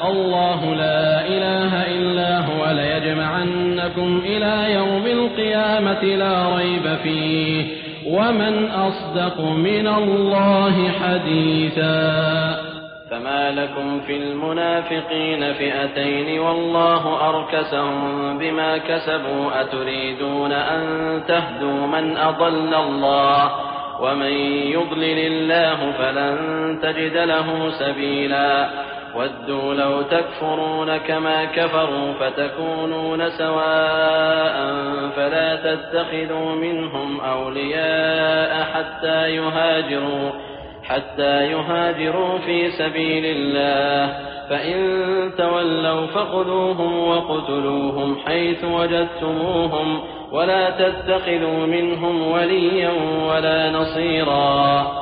الله لا إله إلا هو ليجمعنكم إلى يوم القيامة لا ريب فيه. ومن أصدق من الله حديثا. فما لكم في المنافقين فئتين والله أركسهم بما كسبوا أتريدون أن تهدوا من أضل الله؟ ومن يضلل الله فلن تجد له سبيلا. ودوا لو تكفرون كما كفروا فتكونون سواء فلا تتخذوا منهم أولياء حتى يهاجروا حتى يهاجروا في سبيل الله. فإن تولوا فخذوهم وقتلوهم حيث وجدتموهم ولا تتخذوا منهم وليا ولا نصيرا.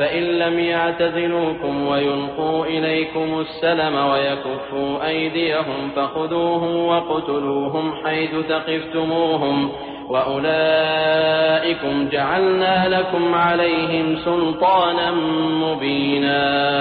فإن لم يعتزلوكم ويلقوا إليكم السلم ويكفوا أيديهم فخذوهم وقتلوهم حيث ثقفتموهم وأولئكم جعلنا لكم عليهم سلطانا مبينا